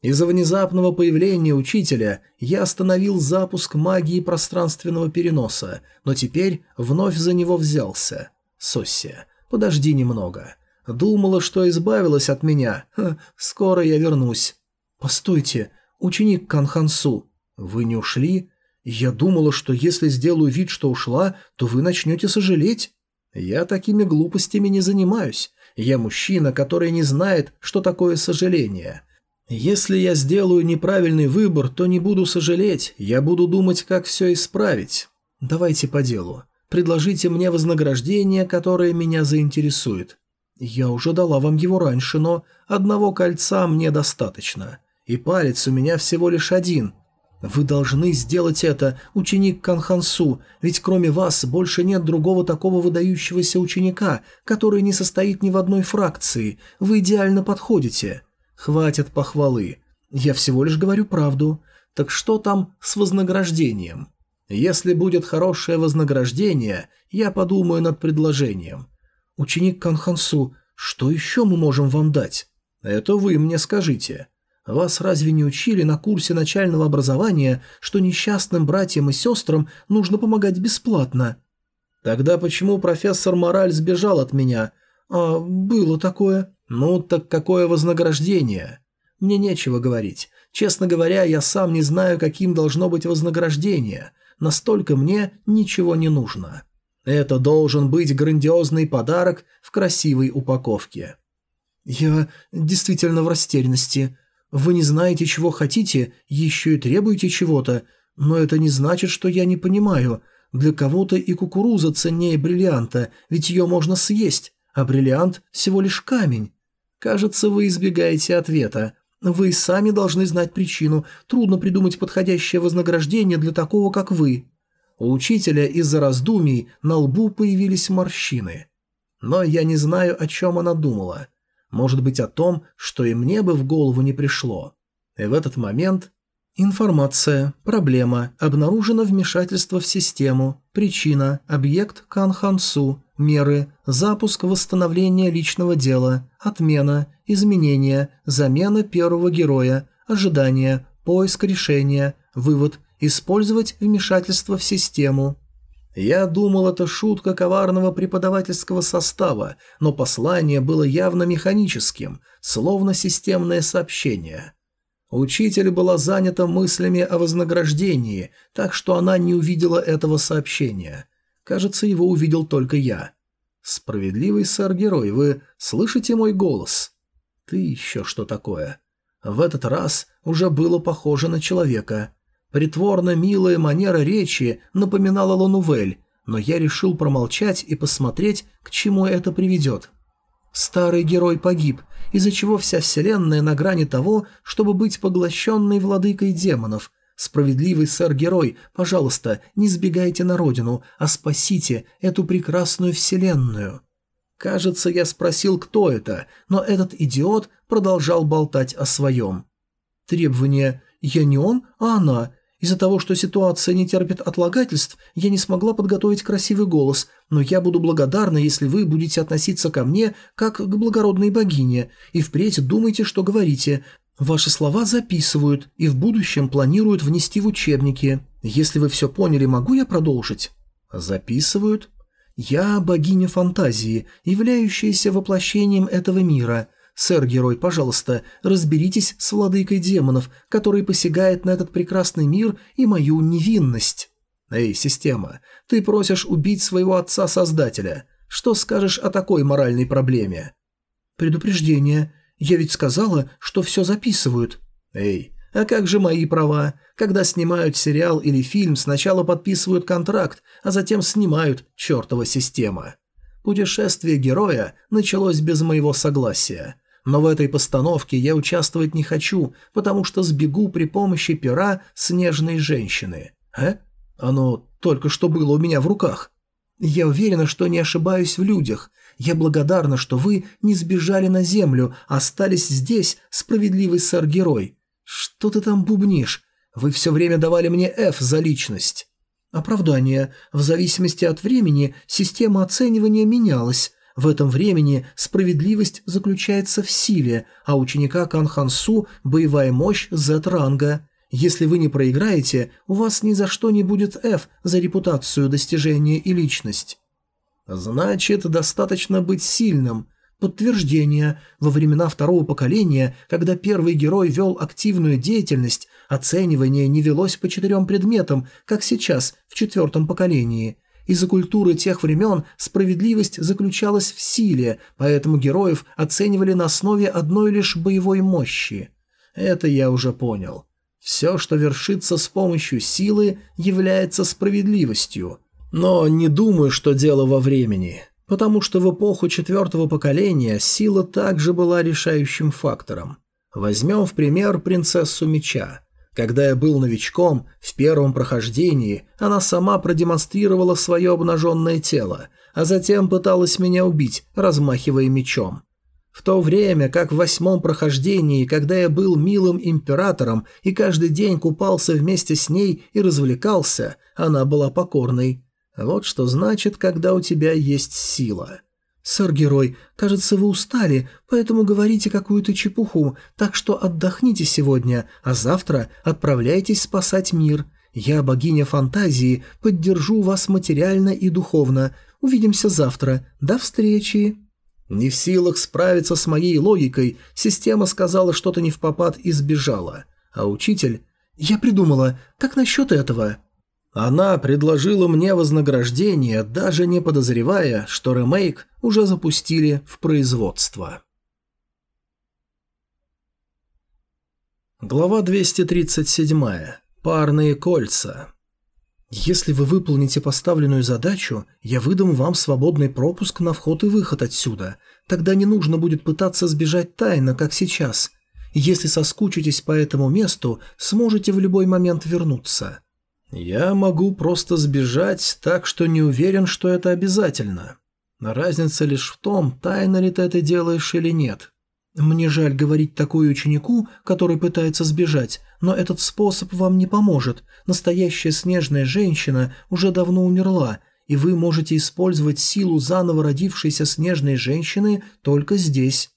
Из-за внезапного появления учителя я остановил запуск магии пространственного переноса, но теперь вновь за него взялся. Соссия, подожди немного. Думала, что избавилась от меня. Ха, скоро я вернусь. Постойте, ученик Канхансу, вы не ушли? Я думала, что если сделаю вид, что ушла, то вы начнете сожалеть. Я такими глупостями не занимаюсь. Я мужчина, который не знает, что такое сожаление. Если я сделаю неправильный выбор, то не буду сожалеть, я буду думать, как все исправить. Давайте по делу. Предложите мне вознаграждение, которое меня заинтересует. «Я уже дала вам его раньше, но одного кольца мне достаточно. И палец у меня всего лишь один». Вы должны сделать это, ученик Канхансу, ведь кроме вас больше нет другого такого выдающегося ученика, который не состоит ни в одной фракции. Вы идеально подходите. Хватит похвалы. Я всего лишь говорю правду. Так что там с вознаграждением? Если будет хорошее вознаграждение, я подумаю над предложением. Ученик Канхансу, что еще мы можем вам дать? Это вы мне скажите. Вас разве не учили на курсе начального образования, что несчастным братьям и сестрам нужно помогать бесплатно? Тогда почему профессор Мораль сбежал от меня? А, было такое. Ну, так какое вознаграждение? Мне нечего говорить. Честно говоря, я сам не знаю, каким должно быть вознаграждение. Настолько мне ничего не нужно. Это должен быть грандиозный подарок в красивой упаковке. Я действительно в растерянности. Вы не знаете, чего хотите, еще и требуете чего-то, но это не значит, что я не понимаю. Для кого-то и кукуруза ценнее бриллианта, ведь ее можно съесть, а бриллиант всего лишь камень. Кажется, вы избегаете ответа. Вы сами должны знать причину. Трудно придумать подходящее вознаграждение для такого, как вы. У учителя из-за раздумий на лбу появились морщины. Но я не знаю, о чем она думала. Может быть о том, что и мне бы в голову не пришло. И в этот момент... Информация. Проблема. Обнаружено вмешательство в систему. Причина. Объект Канхансу. Меры. Запуск восстановления личного дела. Отмена. Изменения. Замена первого героя. Ожидание. Поиск решения. Вывод. Использовать вмешательство в систему. Я думал, это шутка коварного преподавательского состава, но послание было явно механическим, словно системное сообщение. Учитель была занята мыслями о вознаграждении, так что она не увидела этого сообщения. Кажется, его увидел только я. «Справедливый сэр-герой, вы слышите мой голос?» «Ты еще что такое?» В этот раз уже было похоже на человека. Притворно милая манера речи напоминала Ланувель, но я решил промолчать и посмотреть, к чему это приведет. Старый герой погиб, из-за чего вся вселенная на грани того, чтобы быть поглощенной владыкой демонов. Справедливый сэр-герой, пожалуйста, не сбегайте на родину, а спасите эту прекрасную вселенную. Кажется, я спросил, кто это, но этот идиот продолжал болтать о своем. Требование «Я не он, а она», из-за того, что ситуация не терпит отлагательств, я не смогла подготовить красивый голос, но я буду благодарна, если вы будете относиться ко мне как к благородной богине, и впредь думайте, что говорите. Ваши слова записывают и в будущем планируют внести в учебники. Если вы все поняли, могу я продолжить? Записывают? Я богиня фантазии, являющаяся воплощением этого мира – Сэр-герой, пожалуйста, разберитесь с владыкой демонов, который посягает на этот прекрасный мир и мою невинность. Эй, система, ты просишь убить своего отца-создателя. Что скажешь о такой моральной проблеме? Предупреждение. Я ведь сказала, что все записывают. Эй, а как же мои права? Когда снимают сериал или фильм, сначала подписывают контракт, а затем снимают чертова система. Путешествие героя началось без моего согласия. Но в этой постановке я участвовать не хочу, потому что сбегу при помощи пера снежной женщины. А? Оно только что было у меня в руках. Я уверена, что не ошибаюсь в людях. Я благодарна, что вы не сбежали на землю, а остались здесь, справедливый сэр-герой. Что ты там бубнишь? Вы все время давали мне F за личность. Оправдание. В зависимости от времени система оценивания менялась. В этом времени справедливость заключается в силе, а ученика Канхансу боевая мощь Z-ранга. Если вы не проиграете, у вас ни за что не будет F за репутацию, достижение и личность. Значит, достаточно быть сильным. Подтверждение. Во времена второго поколения, когда первый герой вел активную деятельность, оценивание не велось по четырем предметам, как сейчас, в четвертом поколении – из-за культуры тех времен справедливость заключалась в силе, поэтому героев оценивали на основе одной лишь боевой мощи. Это я уже понял. Все, что вершится с помощью силы, является справедливостью. Но не думаю, что дело во времени, потому что в эпоху четвертого поколения сила также была решающим фактором. Возьмем в пример принцессу меча. Когда я был новичком, в первом прохождении она сама продемонстрировала свое обнаженное тело, а затем пыталась меня убить, размахивая мечом. В то время, как в восьмом прохождении, когда я был милым императором и каждый день купался вместе с ней и развлекался, она была покорной. Вот что значит, когда у тебя есть сила. «Сэр-герой, кажется, вы устали, поэтому говорите какую-то чепуху, так что отдохните сегодня, а завтра отправляйтесь спасать мир. Я, богиня фантазии, поддержу вас материально и духовно. Увидимся завтра. До встречи!» Не в силах справиться с моей логикой, система сказала что-то не в попад и сбежала. А учитель... «Я придумала, как насчет этого?» Она предложила мне вознаграждение, даже не подозревая, что ремейк уже запустили в производство. Глава 237. Парные кольца. Если вы выполните поставленную задачу, я выдам вам свободный пропуск на вход и выход отсюда. Тогда не нужно будет пытаться сбежать тайно, как сейчас. Если соскучитесь по этому месту, сможете в любой момент вернуться. Я могу просто сбежать, так что не уверен, что это обязательно. Разница лишь в том, тайно ли ты это делаешь или нет. Мне жаль говорить такое ученику, который пытается сбежать, но этот способ вам не поможет. Настоящая снежная женщина уже давно умерла, и вы можете использовать силу заново родившейся снежной женщины только здесь.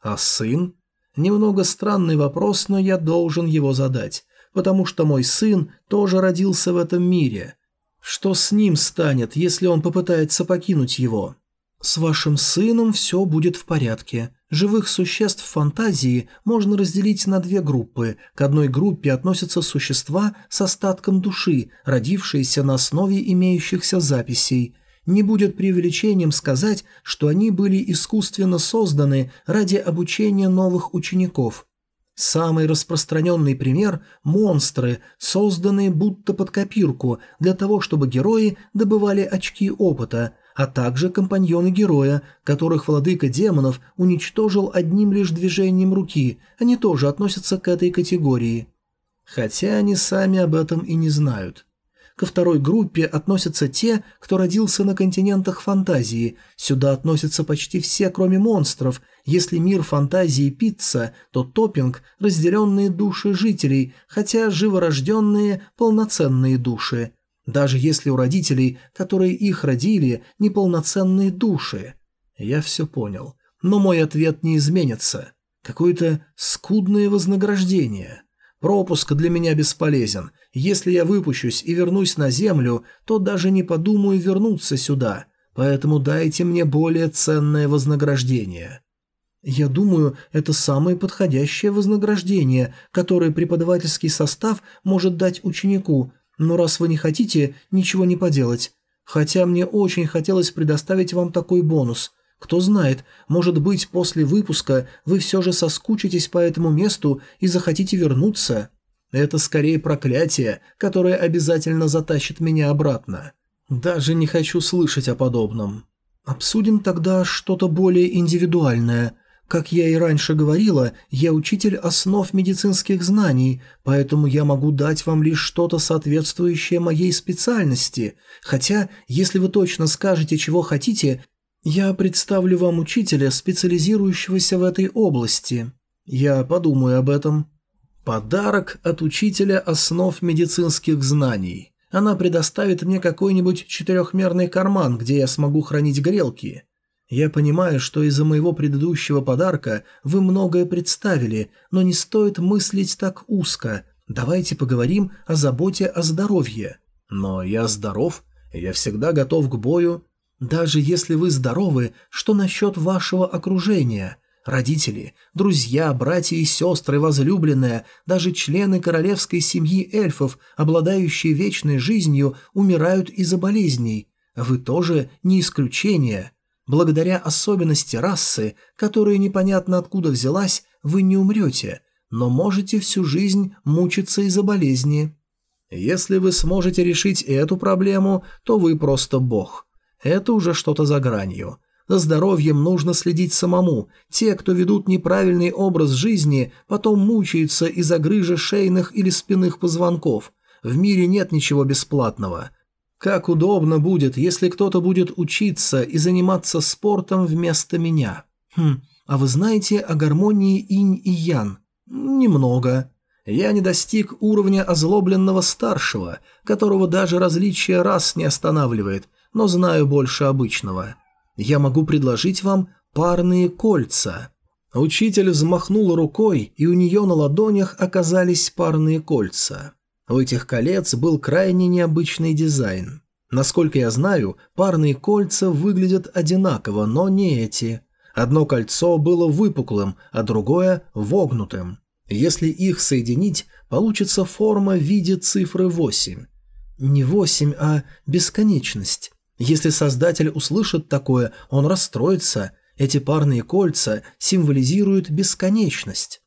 А сын? Немного странный вопрос, но я должен его задать потому что мой сын тоже родился в этом мире. Что с ним станет, если он попытается покинуть его? С вашим сыном все будет в порядке. Живых существ фантазии можно разделить на две группы. К одной группе относятся существа с остатком души, родившиеся на основе имеющихся записей. Не будет преувеличением сказать, что они были искусственно созданы ради обучения новых учеников. Самый распространенный пример – монстры, созданные будто под копирку, для того, чтобы герои добывали очки опыта, а также компаньоны героя, которых владыка демонов уничтожил одним лишь движением руки, они тоже относятся к этой категории. Хотя они сами об этом и не знают. Ко второй группе относятся те, кто родился на континентах фантазии. Сюда относятся почти все, кроме монстров. Если мир фантазии пицца, то топпинг – разделенные души жителей, хотя живорожденные – полноценные души. Даже если у родителей, которые их родили, неполноценные души. Я все понял. Но мой ответ не изменится. Какое-то скудное вознаграждение. Пропуск для меня бесполезен. Если я выпущусь и вернусь на Землю, то даже не подумаю вернуться сюда, поэтому дайте мне более ценное вознаграждение». «Я думаю, это самое подходящее вознаграждение, которое преподавательский состав может дать ученику, но раз вы не хотите, ничего не поделать. Хотя мне очень хотелось предоставить вам такой бонус. Кто знает, может быть, после выпуска вы все же соскучитесь по этому месту и захотите вернуться». Это скорее проклятие, которое обязательно затащит меня обратно. Даже не хочу слышать о подобном. Обсудим тогда что-то более индивидуальное. Как я и раньше говорила, я учитель основ медицинских знаний, поэтому я могу дать вам лишь что-то соответствующее моей специальности. Хотя, если вы точно скажете, чего хотите, я представлю вам учителя, специализирующегося в этой области. Я подумаю об этом. Подарок от учителя основ медицинских знаний. Она предоставит мне какой-нибудь четырехмерный карман, где я смогу хранить грелки. Я понимаю, что из-за моего предыдущего подарка вы многое представили, но не стоит мыслить так узко. Давайте поговорим о заботе о здоровье. Но я здоров, я всегда готов к бою. Даже если вы здоровы, что насчет вашего окружения – Родители, друзья, братья и сестры, возлюбленные, даже члены королевской семьи эльфов, обладающие вечной жизнью, умирают из-за болезней. Вы тоже не исключение. Благодаря особенности расы, которая непонятно откуда взялась, вы не умрете, но можете всю жизнь мучиться из-за болезни. Если вы сможете решить эту проблему, то вы просто бог. Это уже что-то за гранью. За здоровьем нужно следить самому. Те, кто ведут неправильный образ жизни, потом мучаются из-за грыжи шейных или спинных позвонков. В мире нет ничего бесплатного. Как удобно будет, если кто-то будет учиться и заниматься спортом вместо меня. Хм, а вы знаете о гармонии инь и ян? Немного. Я не достиг уровня озлобленного старшего, которого даже различие рас не останавливает, но знаю больше обычного. Я могу предложить вам парные кольца». Учитель взмахнул рукой, и у нее на ладонях оказались парные кольца. У этих колец был крайне необычный дизайн. Насколько я знаю, парные кольца выглядят одинаково, но не эти. Одно кольцо было выпуклым, а другое – вогнутым. Если их соединить, получится форма в виде цифры 8. Не 8, а бесконечность. Если создатель услышит такое, он расстроится. Эти парные кольца символизируют бесконечность.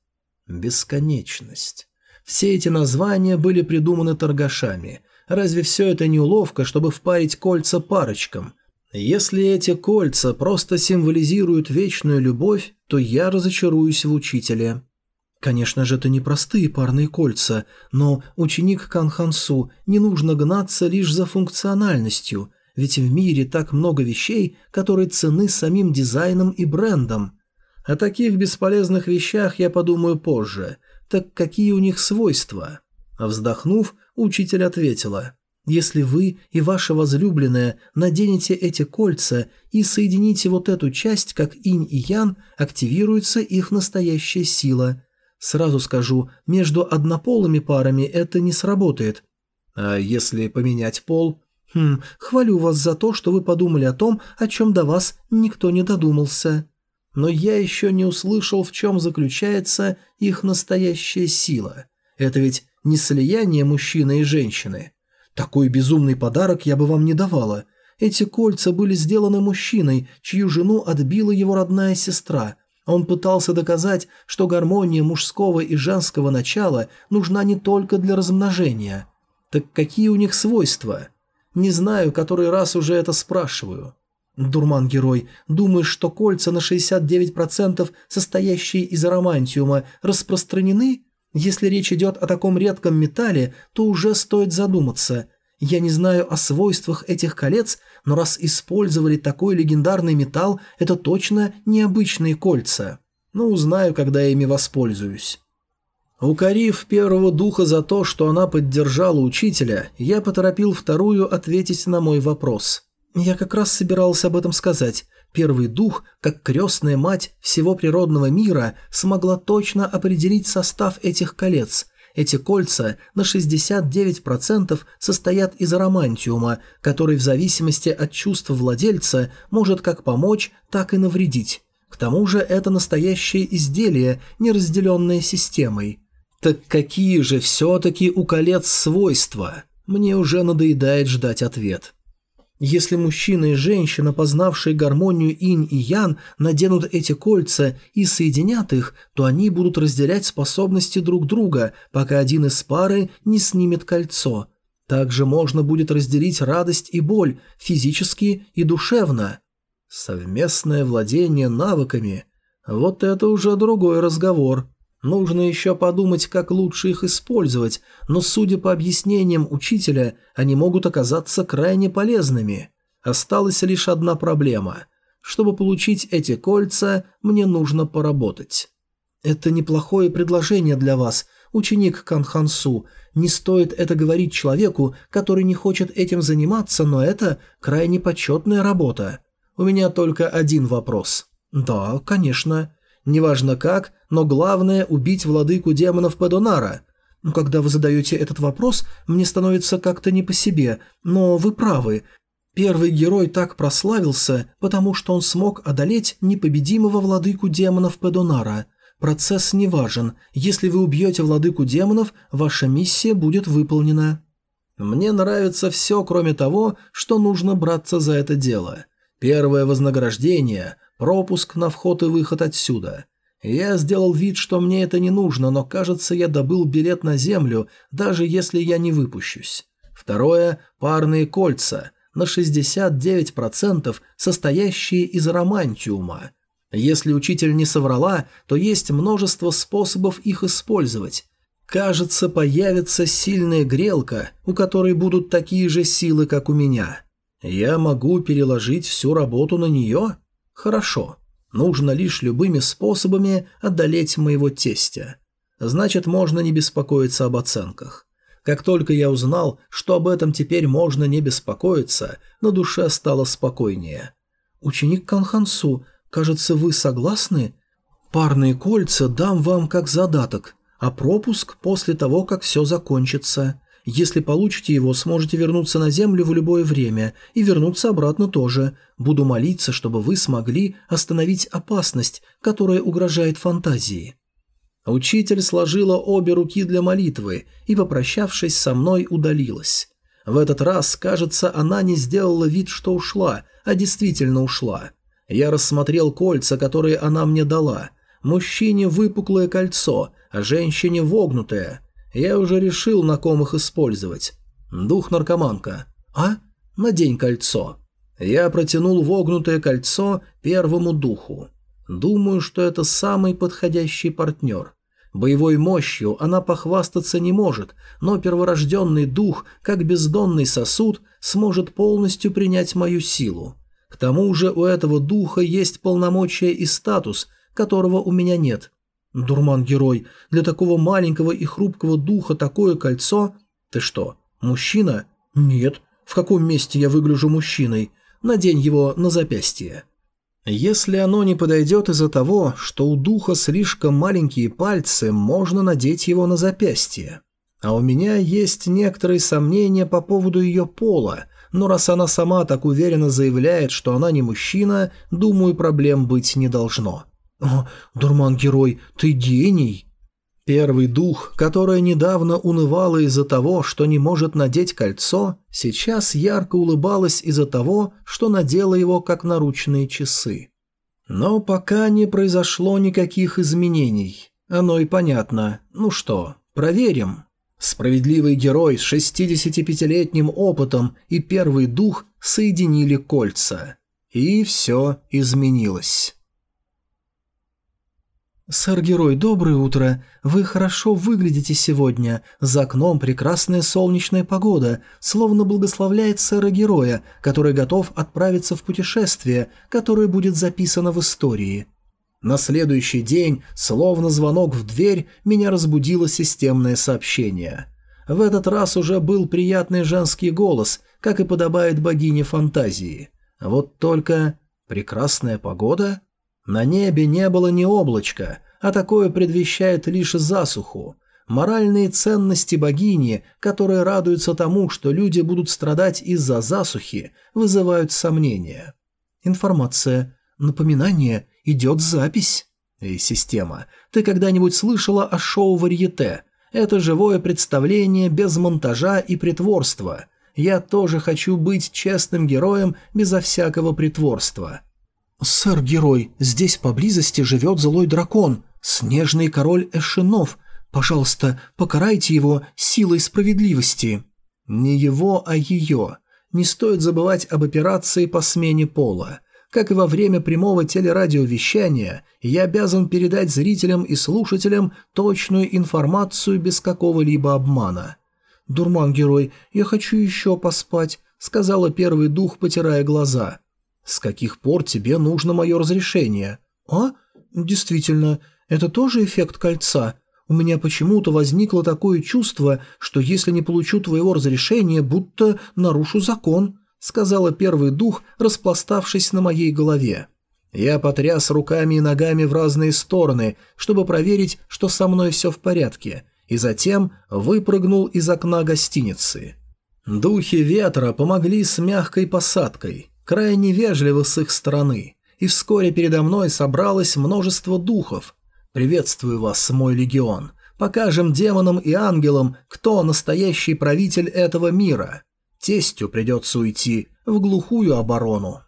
Бесконечность. Все эти названия были придуманы торгашами. Разве все это не уловка, чтобы впарить кольца парочкам? Если эти кольца просто символизируют вечную любовь, то я разочаруюсь в учителе. Конечно же, это не простые парные кольца, но ученик Канхансу не нужно гнаться лишь за функциональностью, ведь в мире так много вещей, которые цены самим дизайном и брендом. О таких бесполезных вещах я подумаю позже. Так какие у них свойства? Вздохнув, учитель ответила. Если вы и ваша возлюбленная наденете эти кольца и соедините вот эту часть, как инь и ян, активируется их настоящая сила – Сразу скажу, между однополыми парами это не сработает. А если поменять пол? Хм, хвалю вас за то, что вы подумали о том, о чем до вас никто не додумался. Но я еще не услышал, в чем заключается их настоящая сила. Это ведь не слияние мужчины и женщины. Такой безумный подарок я бы вам не давала. Эти кольца были сделаны мужчиной, чью жену отбила его родная сестра – он пытался доказать, что гармония мужского и женского начала нужна не только для размножения. Так какие у них свойства? Не знаю, который раз уже это спрашиваю. Дурман-герой, думаешь, что кольца на 69% состоящие из аромантиума распространены? Если речь идет о таком редком металле, то уже стоит задуматься – я не знаю о свойствах этих колец, но раз использовали такой легендарный металл, это точно необычные кольца. Но ну, узнаю, когда ими воспользуюсь. Укорив первого духа за то, что она поддержала учителя, я поторопил вторую ответить на мой вопрос. Я как раз собирался об этом сказать. Первый дух, как крестная мать всего природного мира, смогла точно определить состав этих колец – эти кольца на 69% состоят из романтиума, который в зависимости от чувств владельца может как помочь, так и навредить. К тому же это настоящее изделие, не разделенное системой. Так какие же все-таки у колец свойства? Мне уже надоедает ждать ответ. Если мужчина и женщина, познавшие гармонию инь и ян, наденут эти кольца и соединят их, то они будут разделять способности друг друга, пока один из пары не снимет кольцо. Также можно будет разделить радость и боль, физически и душевно. Совместное владение навыками – вот это уже другой разговор. Нужно еще подумать, как лучше их использовать, но, судя по объяснениям учителя, они могут оказаться крайне полезными. Осталась лишь одна проблема. Чтобы получить эти кольца, мне нужно поработать. Это неплохое предложение для вас, ученик Канхансу. Не стоит это говорить человеку, который не хочет этим заниматься, но это крайне почетная работа. У меня только один вопрос. Да, конечно. Неважно как, но главное – убить владыку демонов Падонара. Ну, когда вы задаете этот вопрос, мне становится как-то не по себе, но вы правы. Первый герой так прославился, потому что он смог одолеть непобедимого владыку демонов Падонара. Процесс не важен. Если вы убьете владыку демонов, ваша миссия будет выполнена. Мне нравится все, кроме того, что нужно браться за это дело. Первое вознаграждение – пропуск на вход и выход отсюда. Я сделал вид, что мне это не нужно, но кажется, я добыл билет на землю, даже если я не выпущусь. Второе – парные кольца. на 69% состоящие из романтиума. Если учитель не соврала, то есть множество способов их использовать. Кажется, появится сильная грелка, у которой будут такие же силы, как у меня. Я могу переложить всю работу на нее? Хорошо. Нужно лишь любыми способами одолеть моего тестя. Значит, можно не беспокоиться об оценках. Как только я узнал, что об этом теперь можно не беспокоиться, на душе стало спокойнее. «Ученик Канхансу, кажется, вы согласны? Парные кольца дам вам как задаток, а пропуск после того, как все закончится. Если получите его, сможете вернуться на Землю в любое время и вернуться обратно тоже. Буду молиться, чтобы вы смогли остановить опасность, которая угрожает фантазии». Учитель сложила обе руки для молитвы и, попрощавшись со мной, удалилась. В этот раз, кажется, она не сделала вид, что ушла, а действительно ушла. Я рассмотрел кольца, которые она мне дала. Мужчине выпуклое кольцо, а женщине вогнутое. Я уже решил, на ком их использовать. Дух-наркоманка. А? Надень кольцо. Я протянул вогнутое кольцо первому духу. Думаю, что это самый подходящий партнер. Боевой мощью она похвастаться не может, но перворожденный дух, как бездонный сосуд, сможет полностью принять мою силу. К тому же у этого духа есть полномочия и статус, которого у меня нет. Дурман-герой, для такого маленького и хрупкого духа такое кольцо... Ты что, мужчина? Нет. В каком месте я выгляжу мужчиной? Надень его на запястье. Если оно не подойдет из-за того, что у духа слишком маленькие пальцы, можно надеть его на запястье. А у меня есть некоторые сомнения по поводу ее пола, но раз она сама так уверенно заявляет, что она не мужчина, думаю, проблем быть не должно. «О, дурман-герой, ты гений!» Первый дух, которая недавно унывала из-за того, что не может надеть кольцо, сейчас ярко улыбалась из-за того, что надела его как наручные часы. Но пока не произошло никаких изменений. Оно и понятно. Ну что, проверим. Справедливый герой с 65-летним опытом и первый дух соединили кольца. И все изменилось. «Сэр-герой, доброе утро. Вы хорошо выглядите сегодня. За окном прекрасная солнечная погода, словно благословляет сэра-героя, который готов отправиться в путешествие, которое будет записано в истории». На следующий день, словно звонок в дверь, меня разбудило системное сообщение. В этот раз уже был приятный женский голос, как и подобает богине фантазии. Вот только... прекрасная погода? На небе не было ни облачка, а такое предвещает лишь засуху. Моральные ценности богини, которые радуются тому, что люди будут страдать из-за засухи, вызывают сомнения. Информация. Напоминание. Идет запись. Эй, система, ты когда-нибудь слышала о шоу «Варьете»? Это живое представление без монтажа и притворства. Я тоже хочу быть честным героем безо всякого притворства. «Сэр-герой, здесь поблизости живет злой дракон, снежный король Эшинов. Пожалуйста, покарайте его силой справедливости». Не его, а ее. Не стоит забывать об операции по смене пола. Как и во время прямого телерадиовещания, я обязан передать зрителям и слушателям точную информацию без какого-либо обмана. «Дурман-герой, я хочу еще поспать», — сказала первый дух, потирая глаза. «С каких пор тебе нужно мое разрешение?» «А? Действительно, это тоже эффект кольца. У меня почему-то возникло такое чувство, что если не получу твоего разрешения, будто нарушу закон», сказала первый дух, распластавшись на моей голове. Я потряс руками и ногами в разные стороны, чтобы проверить, что со мной все в порядке, и затем выпрыгнул из окна гостиницы. Духи ветра помогли с мягкой посадкой крайне вежливо с их стороны, и вскоре передо мной собралось множество духов. «Приветствую вас, мой легион. Покажем демонам и ангелам, кто настоящий правитель этого мира. Тестю придется уйти в глухую оборону».